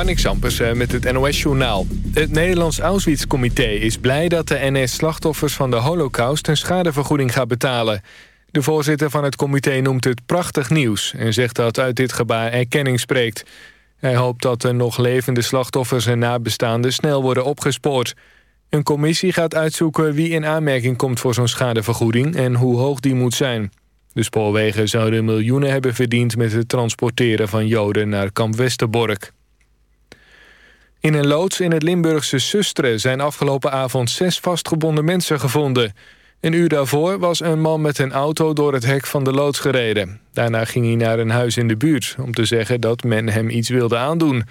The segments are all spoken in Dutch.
Marnik Sampers eh, met het NOS-journaal. Het Nederlands Auschwitz-comité is blij dat de NS-slachtoffers van de holocaust... een schadevergoeding gaat betalen. De voorzitter van het comité noemt het prachtig nieuws... en zegt dat uit dit gebaar erkenning spreekt. Hij hoopt dat de nog levende slachtoffers en nabestaanden snel worden opgespoord. Een commissie gaat uitzoeken wie in aanmerking komt voor zo'n schadevergoeding... en hoe hoog die moet zijn. De spoorwegen zouden miljoenen hebben verdiend... met het transporteren van Joden naar kamp Westerbork. In een loods in het Limburgse Sustre zijn afgelopen avond zes vastgebonden mensen gevonden. Een uur daarvoor was een man met een auto door het hek van de loods gereden. Daarna ging hij naar een huis in de buurt om te zeggen dat men hem iets wilde aandoen.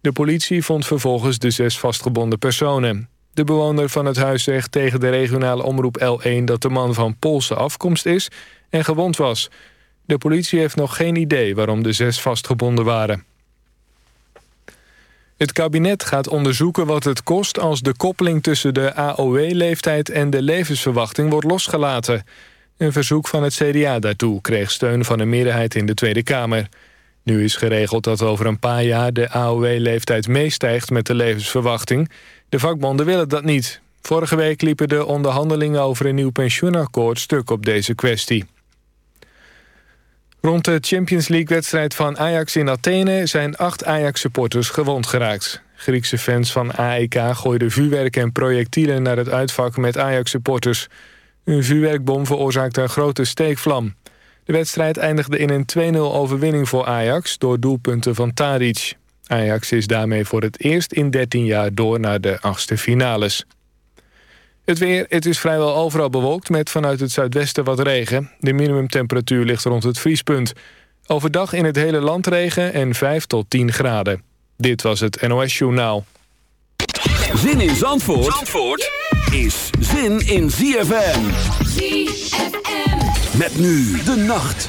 De politie vond vervolgens de zes vastgebonden personen. De bewoner van het huis zegt tegen de regionale omroep L1 dat de man van Poolse afkomst is en gewond was. De politie heeft nog geen idee waarom de zes vastgebonden waren. Het kabinet gaat onderzoeken wat het kost als de koppeling tussen de AOW-leeftijd en de levensverwachting wordt losgelaten. Een verzoek van het CDA daartoe kreeg steun van een meerderheid in de Tweede Kamer. Nu is geregeld dat over een paar jaar de AOW-leeftijd meestijgt met de levensverwachting. De vakbonden willen dat niet. Vorige week liepen de onderhandelingen over een nieuw pensioenakkoord stuk op deze kwestie. Rond de Champions League-wedstrijd van Ajax in Athene... zijn acht Ajax-supporters gewond geraakt. Griekse fans van AEK gooiden vuurwerk en projectielen... naar het uitvak met Ajax-supporters. Een vuurwerkbom veroorzaakte een grote steekvlam. De wedstrijd eindigde in een 2-0 overwinning voor Ajax... door doelpunten van Tadic. Ajax is daarmee voor het eerst in 13 jaar door naar de achtste finales. Het weer, het is vrijwel overal bewolkt met vanuit het zuidwesten wat regen. De minimumtemperatuur ligt rond het vriespunt. Overdag in het hele land regen en 5 tot 10 graden. Dit was het NOS Journaal. Zin in Zandvoort, Zandvoort is zin in ZFM. ZFM. Met nu de nacht.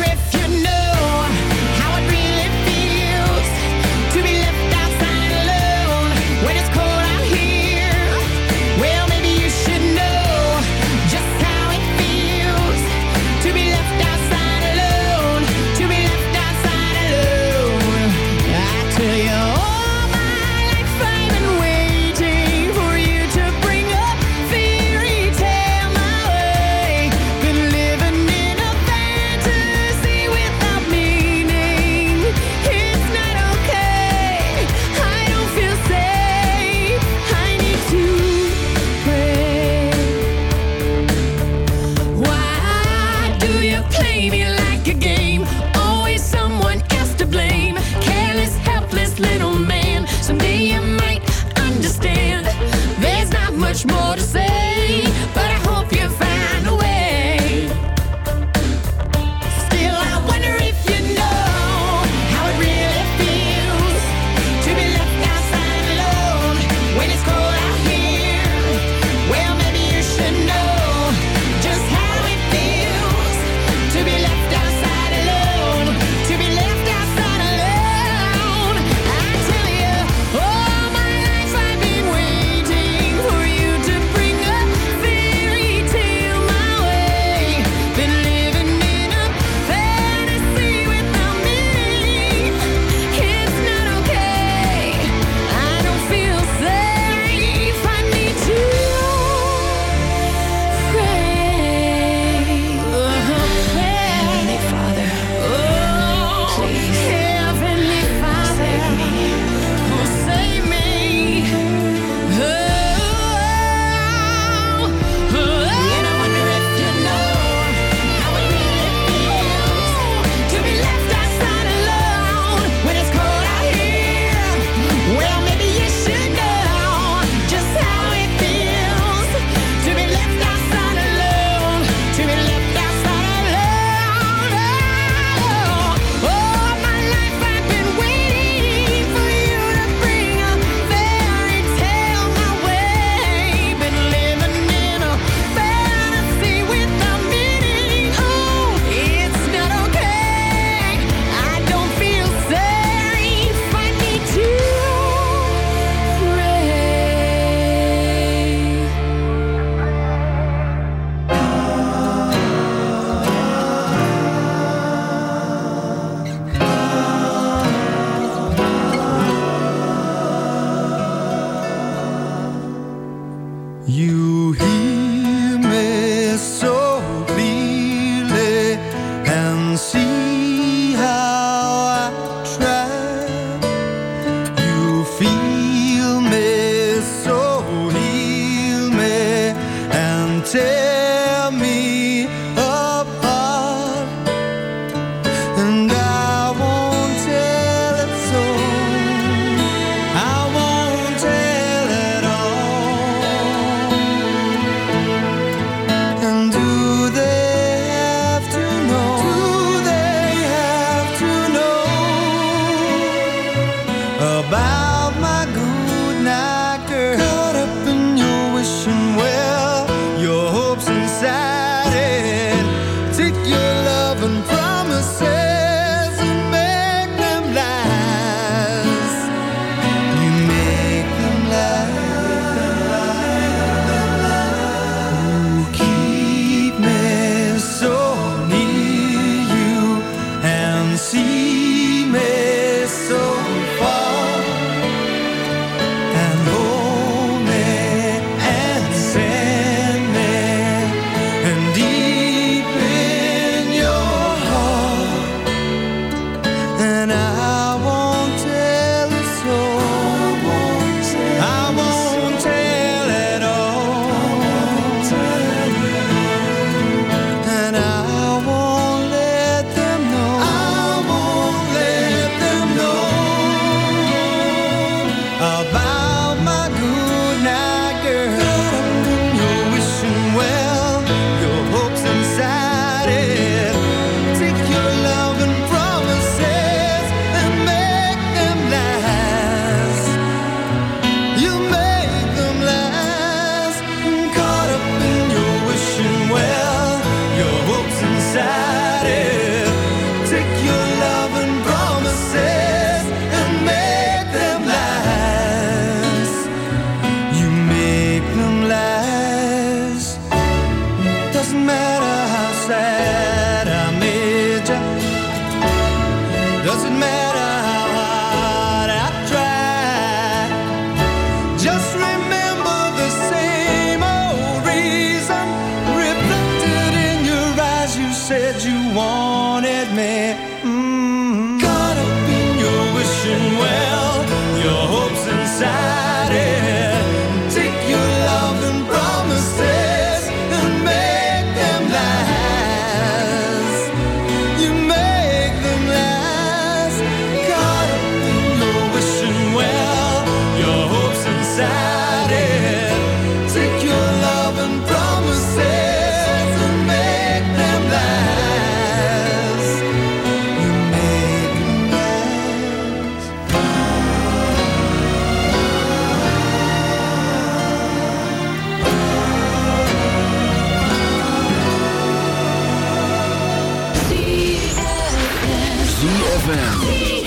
ZFM.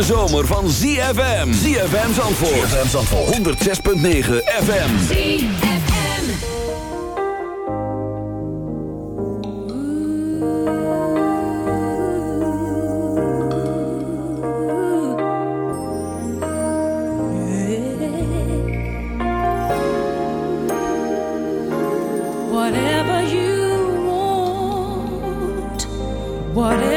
hete zomer van ZFM. ZFM Zandvoort. ZFM Zandvoort. 106.9 FM. ZFM. Whatever you want, whatever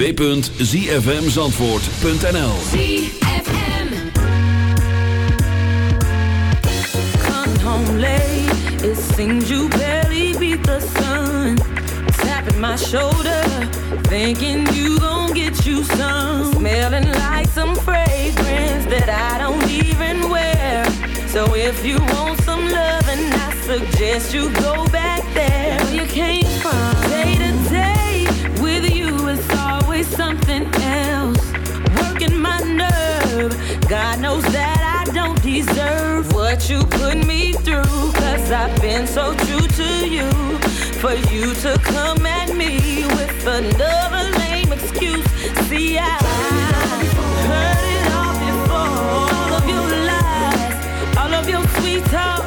www.zfmzandvoort.nl you barely beat the sun. Tapping my shoulder, thinking you get you some. Smelling like some that I don't even wear. So if you want some love, and I suggest you go back there where you came from. Something else. Working my nerve. God knows that I don't deserve what you put me through. Cause I've been so true to you. For you to come at me with another lame excuse. See, I heard it all before. All of your lies, all of your sweet talk.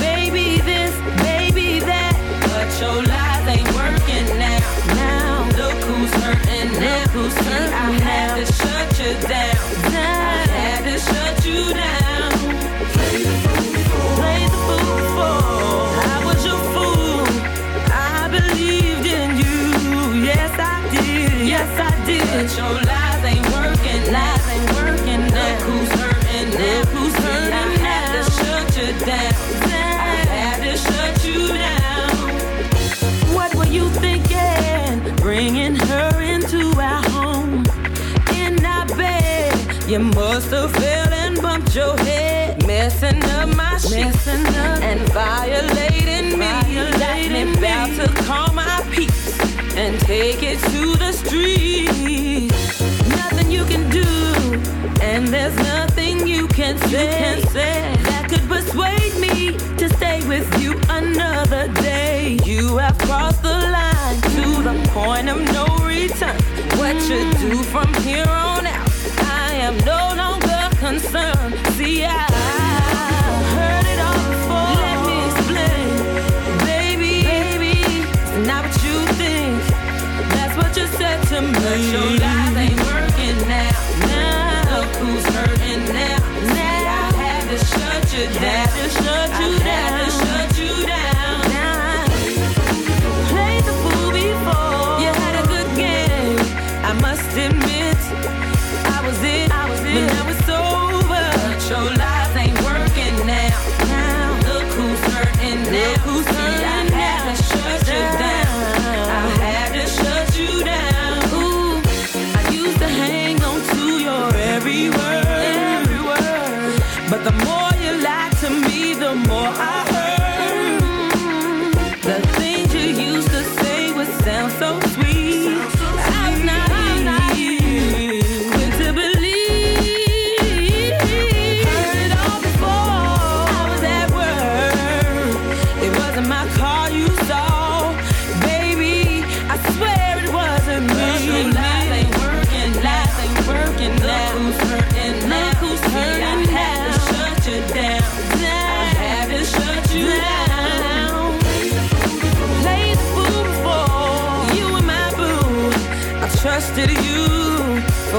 Baby this, baby that. But your lies ain't working now. Now, look who's Look I had to shut you down. I had to shut you down. Play the fool Play the fool. I was fool. I believed in you. Yes, I did. Yes, I did. Messing up my shit. Messing up and violating me. Got me about to call my peace and take it to the streets. Nothing you can do, and there's nothing you can say, that could persuade me to stay with you another day. You have crossed the line to the point of no return. What you do from here on your lies ain't working now. Now, look who's hurting now. Now, I had to shut you down.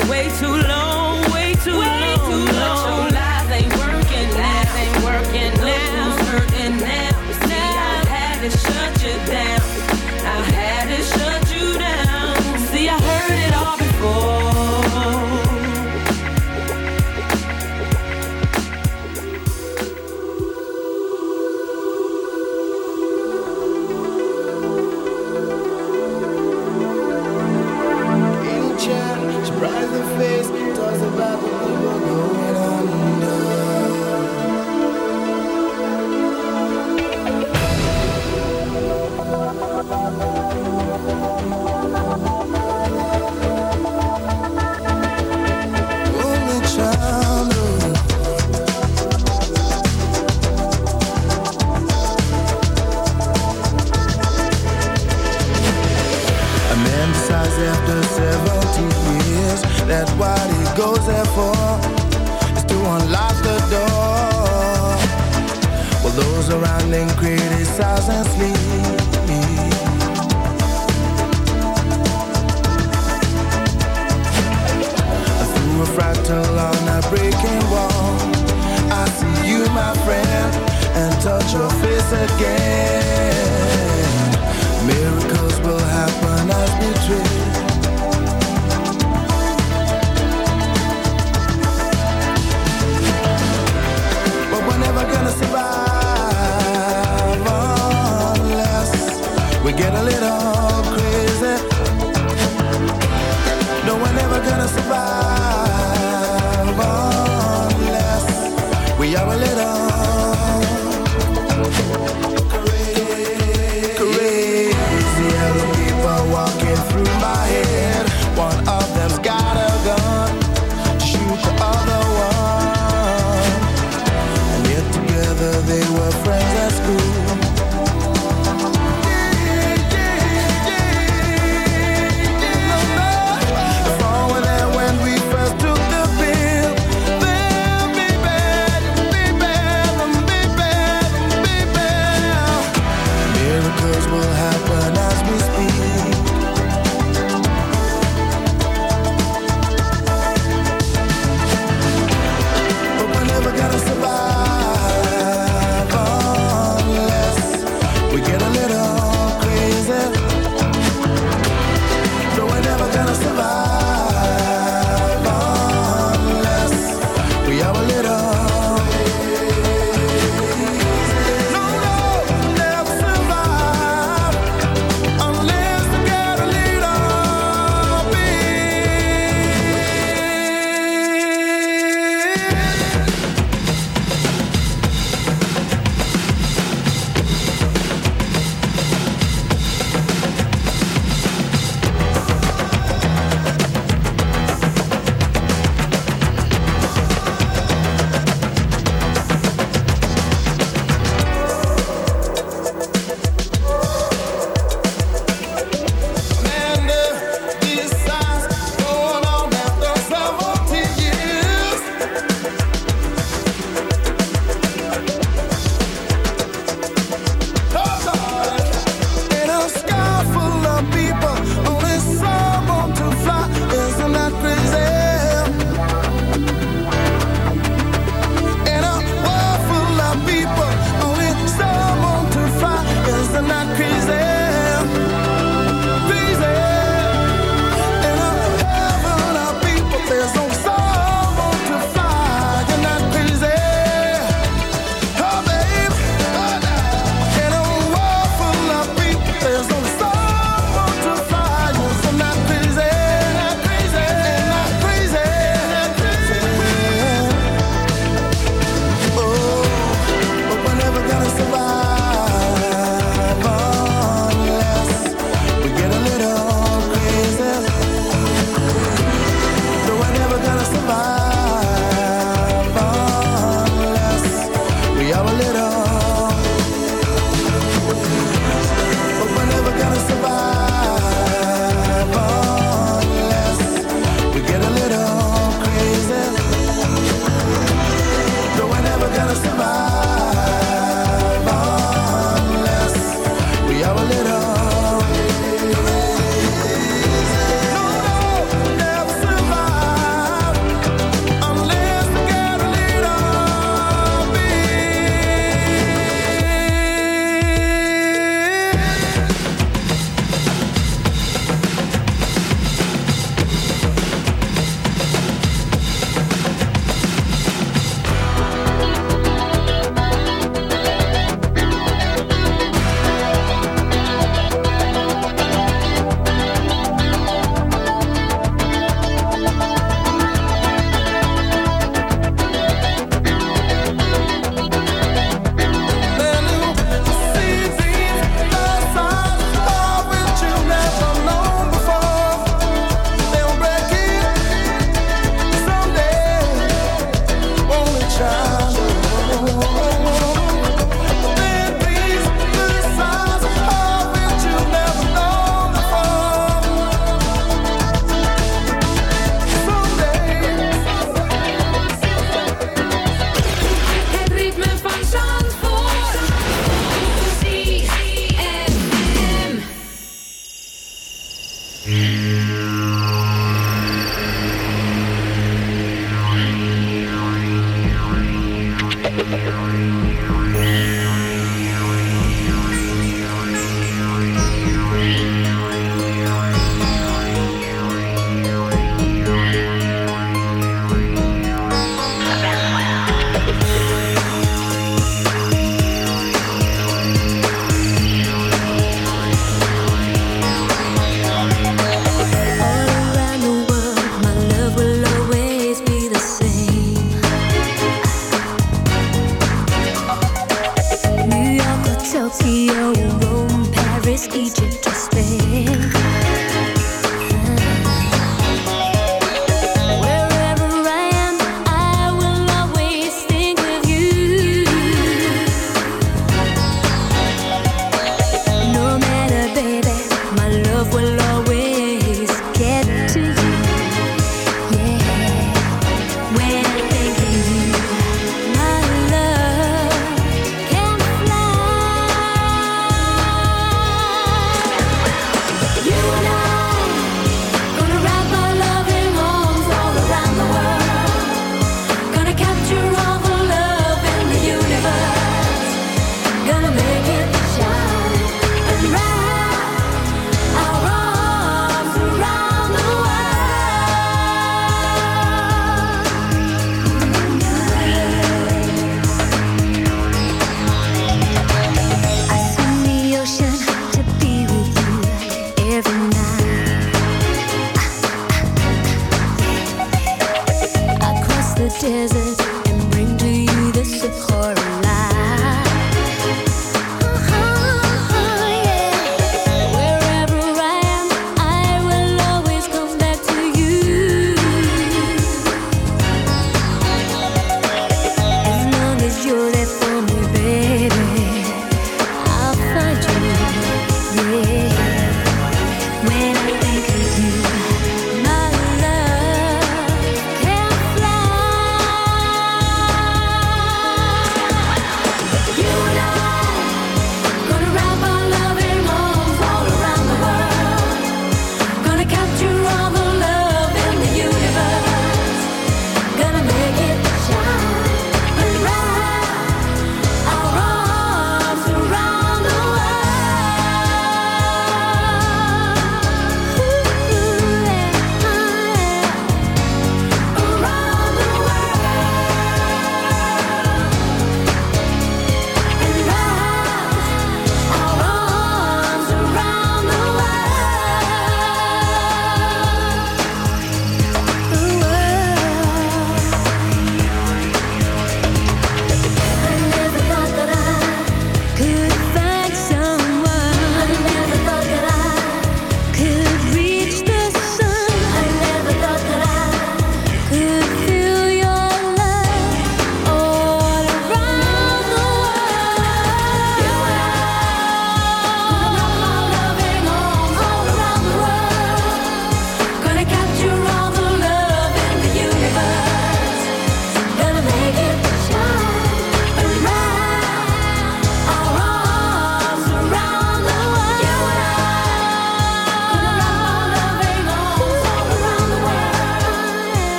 For way too long, way too way long. Too long. But your lies ain't working now, ain't working now. Who's hurting now? See, I had shut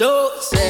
So sad.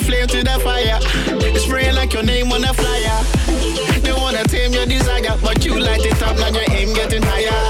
flame to the fire. Spraying like your name on a flyer. They wanna tame your desire, but you light it up, now your aim getting higher.